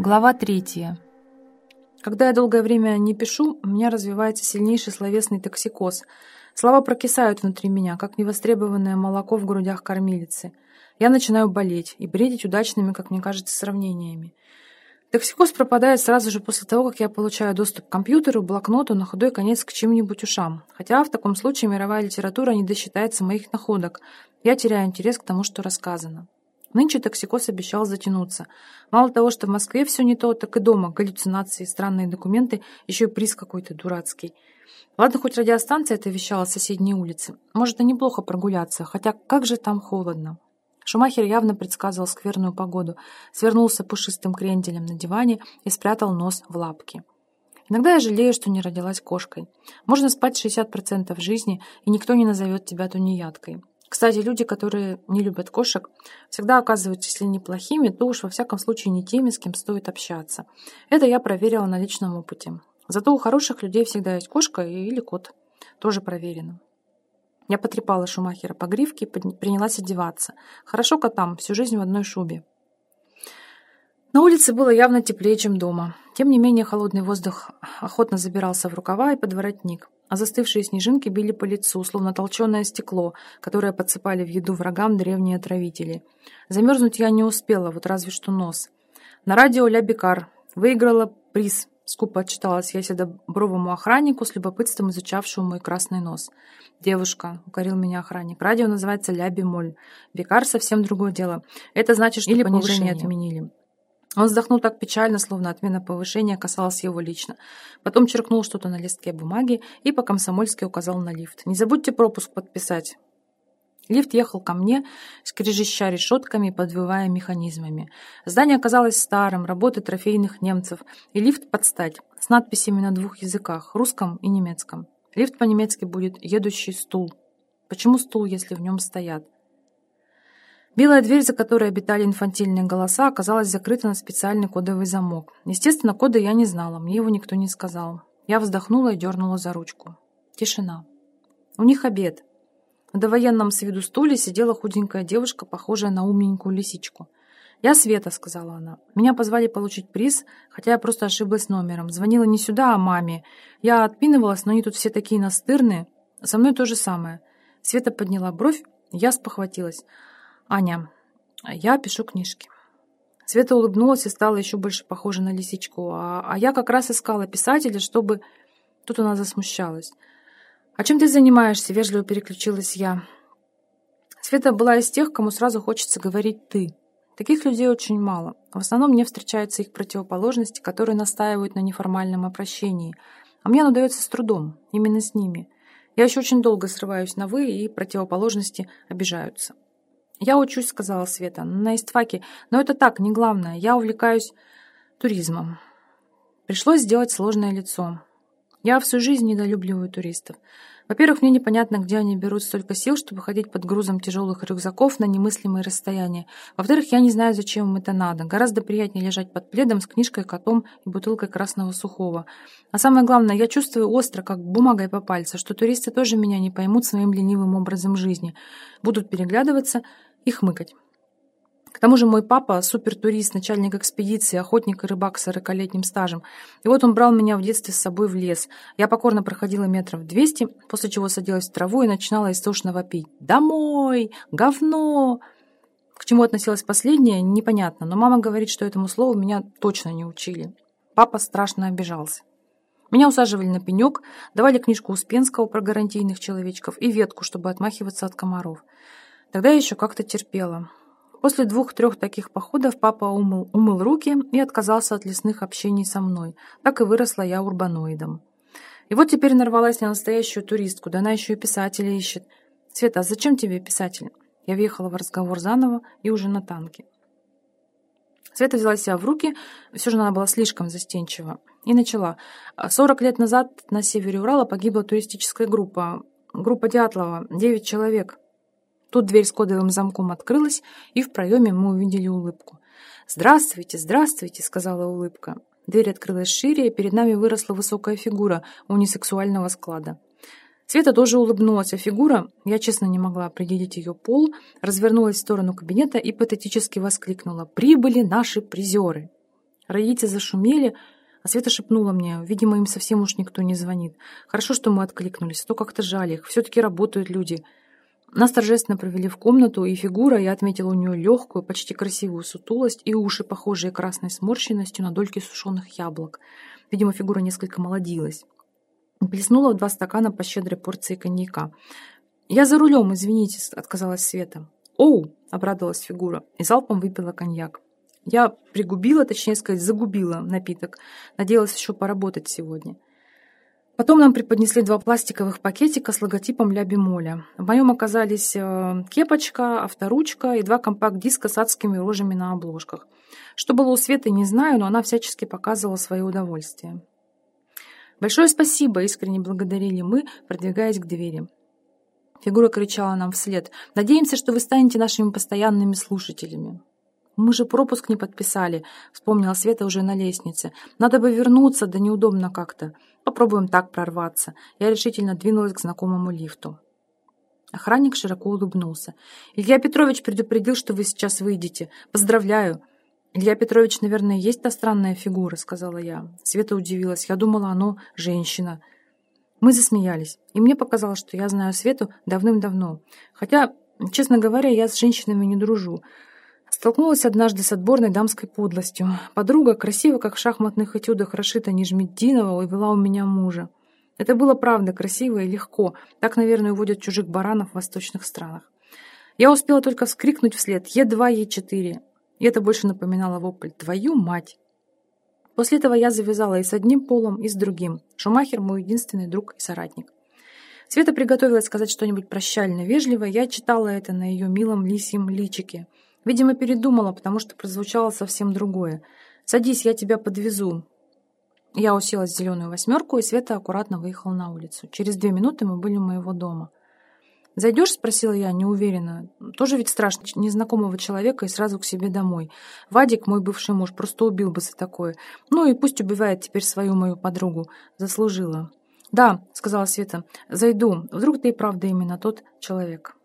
Глава третья. Когда я долгое время не пишу, у меня развивается сильнейший словесный токсикоз. Слова прокисают внутри меня, как невостребованное молоко в грудях кормилицы. Я начинаю болеть и бредить удачными, как мне кажется, сравнениями. Токсикоз пропадает сразу же после того, как я получаю доступ к компьютеру, блокноту, на худой конец к чьим-нибудь ушам. Хотя в таком случае мировая литература не досчитается моих находок. Я теряю интерес к тому, что рассказано. Нынче токсикоз обещал затянуться. Мало того, что в Москве все не то, так и дома галлюцинации, странные документы, еще и приз какой-то дурацкий. Ладно, хоть радиостанция это вещала с соседней улицы. Может, и неплохо прогуляться, хотя как же там холодно. Шумахер явно предсказывал скверную погоду, свернулся пушистым кренделем на диване и спрятал нос в лапки. Иногда я жалею, что не родилась кошкой. Можно спать 60% жизни, и никто не назовет тебя тунеядкой. Кстати, люди, которые не любят кошек, всегда оказываются, если не плохими, то уж во всяком случае не теми, с кем стоит общаться. Это я проверила на личном опыте. Зато у хороших людей всегда есть кошка или кот. Тоже проверено. Я потрепала Шумахера по гривке и принялась одеваться. Хорошо котам, всю жизнь в одной шубе. На улице было явно теплее, чем дома. Тем не менее, холодный воздух охотно забирался в рукава и под воротник а застывшие снежинки били по лицу, словно толченое стекло, которое подсыпали в еду врагам древние отравители. Замерзнуть я не успела, вот разве что нос. На радио «Ля Бикар» выиграла приз. Скупо отчиталась я седобровому охраннику, с любопытством изучавшему мой красный нос. «Девушка», — укорил меня охранник, — «радио называется «Ля Бемоль». Бикар — совсем другое дело. Это значит, что Или понижение отменили». Он вздохнул так печально, словно отмена повышения касалась его лично. Потом черкнул что-то на листке бумаги и по-комсомольски указал на лифт. «Не забудьте пропуск подписать». Лифт ехал ко мне, скрежеща решетками и подвывая механизмами. Здание оказалось старым, работы трофейных немцев, и лифт под стать, с надписями на двух языках, русском и немецком. Лифт по-немецки будет «едущий стул». Почему стул, если в нем стоят? Белая дверь, за которой обитали инфантильные голоса, оказалась закрыта на специальный кодовый замок. Естественно, кода я не знала, мне его никто не сказал. Я вздохнула и дернула за ручку. Тишина. У них обед. На довоенном с виду стуле сидела худенькая девушка, похожая на умненькую лисичку. «Я Света», — сказала она. «Меня позвали получить приз, хотя я просто ошиблась номером. Звонила не сюда, а маме. Я отпинывалась, но они тут все такие настырные. Со мной то же самое». Света подняла бровь, я спохватилась. Аня, я пишу книжки. Света улыбнулась и стала еще больше похожа на лисичку. А, а я как раз искала писателя, чтобы... Тут она засмущалась. «А чем ты занимаешься?» — вежливо переключилась я. Света была из тех, кому сразу хочется говорить «ты». Таких людей очень мало. В основном мне встречаются их противоположности, которые настаивают на неформальном обращении. А мне оно дается с трудом, именно с ними. Я еще очень долго срываюсь на «вы», и противоположности обижаются. «Я учусь», — сказала Света, — «на истфаке, но это так, не главное. Я увлекаюсь туризмом». Пришлось сделать сложное лицо. Я всю жизнь недолюбливаю туристов. Во-первых, мне непонятно, где они берут столько сил, чтобы ходить под грузом тяжелых рюкзаков на немыслимые расстояния. Во-вторых, я не знаю, зачем им это надо. Гораздо приятнее лежать под пледом с книжкой, котом и бутылкой красного сухого. А самое главное, я чувствую остро, как бумагой по пальцу, что туристы тоже меня не поймут своим ленивым образом жизни. Будут переглядываться и хмыкать. К тому же мой папа – супертурист, начальник экспедиции, охотник и рыбак с сорокалетним стажем. И вот он брал меня в детстве с собой в лес. Я покорно проходила метров двести, после чего садилась в траву и начинала истошно вопить. «Домой! Говно!» К чему относилось последнее, непонятно, но мама говорит, что этому слову меня точно не учили. Папа страшно обижался. Меня усаживали на пенек, давали книжку Успенского про гарантийных человечков и ветку, чтобы отмахиваться от комаров. Тогда я еще как-то терпела. После двух-трех таких походов папа умыл, умыл руки и отказался от лесных общений со мной. Так и выросла я урбаноидом. И вот теперь нарвалась на настоящую туристку, да она еще и писателя ищет. «Света, а зачем тебе писатель?» Я въехала в разговор заново и уже на танке. Света взяла себя в руки, все же она была слишком застенчива, и начала. «Сорок лет назад на севере Урала погибла туристическая группа. Группа Дятлова, девять человек. Тут дверь с кодовым замком открылась, и в проеме мы увидели улыбку. «Здравствуйте, здравствуйте!» — сказала улыбка. Дверь открылась шире, и перед нами выросла высокая фигура унисексуального склада. Света тоже улыбнулась, а фигура, я честно не могла определить ее пол, развернулась в сторону кабинета и патетически воскликнула «Прибыли наши призеры!». Родители зашумели, а Света шепнула мне, видимо, им совсем уж никто не звонит. Хорошо, что мы откликнулись, а то как-то жаль их, все-таки работают люди. Нас торжественно провели в комнату, и фигура, я отметила у нее легкую, почти красивую сутулость и уши, похожие красной сморщенностью на дольки сушеных яблок. Видимо, фигура несколько молодилась. Плеснула в два стакана по щедрой порции коньяка. «Я за рулем, извините», — отказалась Света. «Оу!» — обрадовалась фигура и залпом выпила коньяк. Я пригубила, точнее сказать, загубила напиток. Надеялась еще поработать сегодня. Потом нам преподнесли два пластиковых пакетика с логотипом ля бемоля. В моем оказались э, кепочка, авторучка и два компакт-диска с адскими рожами на обложках. Что было у Светы, не знаю, но она всячески показывала свое удовольствие. «Большое спасибо!» — искренне благодарили мы, продвигаясь к двери. Фигура кричала нам вслед. «Надеемся, что вы станете нашими постоянными слушателями». «Мы же пропуск не подписали», — вспомнила Света уже на лестнице. «Надо бы вернуться, да неудобно как-то. Попробуем так прорваться». Я решительно двинулась к знакомому лифту. Охранник широко улыбнулся. «Илья Петрович предупредил, что вы сейчас выйдете. Поздравляю!» «Илья Петрович, наверное, есть та странная фигура», — сказала я. Света удивилась. Я думала, оно женщина. Мы засмеялись, и мне показалось, что я знаю Свету давным-давно. Хотя, честно говоря, я с женщинами не дружу. Столкнулась однажды с отборной дамской подлостью. Подруга, красиво, как в шахматных этюдах Рашита Нижмеддинова, увела у меня мужа. Это было правда красиво и легко. Так, наверное, уводят чужих баранов в восточных странах. Я успела только вскрикнуть вслед «Е2, Е4». И это больше напоминало вопль «Твою мать!». После этого я завязала и с одним полом, и с другим. Шумахер – мой единственный друг и соратник. Света приготовилась сказать что-нибудь прощально вежливо, я читала это на ее милом лисьем личике – Видимо, передумала, потому что прозвучало совсем другое. «Садись, я тебя подвезу». Я уселась в зеленую восьмерку, и Света аккуратно выехала на улицу. Через две минуты мы были у моего дома. «Зайдешь?» — спросила я, неуверенно. «Тоже ведь страшно, незнакомого человека и сразу к себе домой. Вадик, мой бывший муж, просто убил бы за такое. Ну и пусть убивает теперь свою мою подругу. Заслужила». «Да», — сказала Света, — «зайду. Вдруг ты и правда именно тот человек».